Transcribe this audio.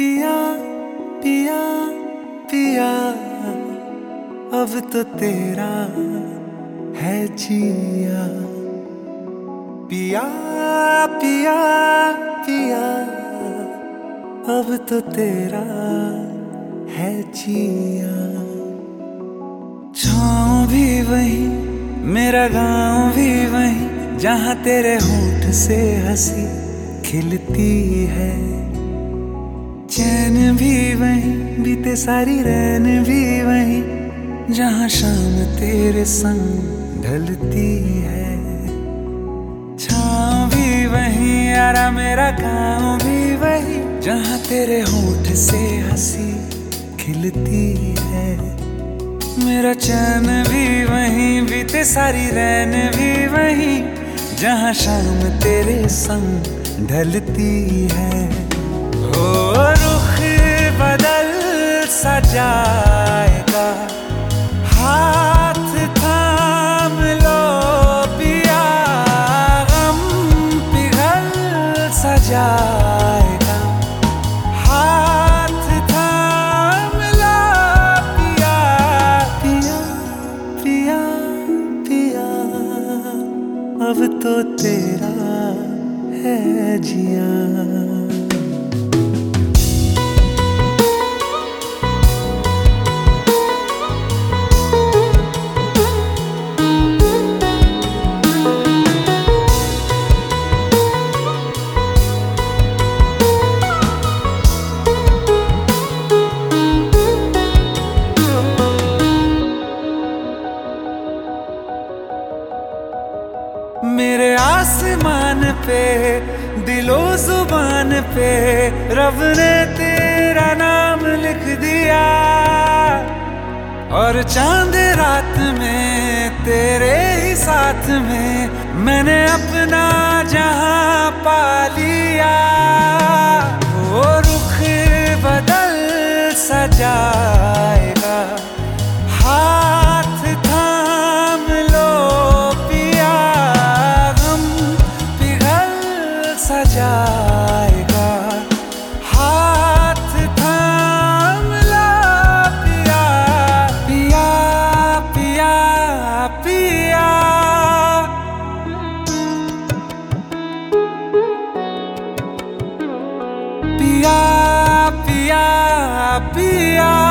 पिया पिया पिया। अब तो तेरा है जिया। पिया पिया पिया। अब तो तेरा है जिया। छाँव भी वही, मेरा गाँव भी वही, जहाँ तेरे होठ से हँसी खिलती है। चैन भी वही, बीते सारी रैन भी वही, जहाँ शाम तेरे संग ढलती है। छाँव भी वही, यारा मेरा गाँव भी वही, जहाँ तेरे होठ से हँसी खिलती है। मेरा चैन भी वहीं, बीते सारी रैन भी वहीं, जहाँ शाम तेरे संग ढलती हो। सजाएगा हाथ थाम लो, पिया पिघल हाथ थाम लो, पिया पिया पिया पिया। अब तो तेरा है जिया। मेरे आसमान पे, दिलो ज़ुबान पे, रब ने तेरा नाम लिख दिया। और चाँद रात में, तेरे ही साथ में, मैंने अपना जहाँ पा लिया। वो रुख बदल सजाएगा पिया पिया पिया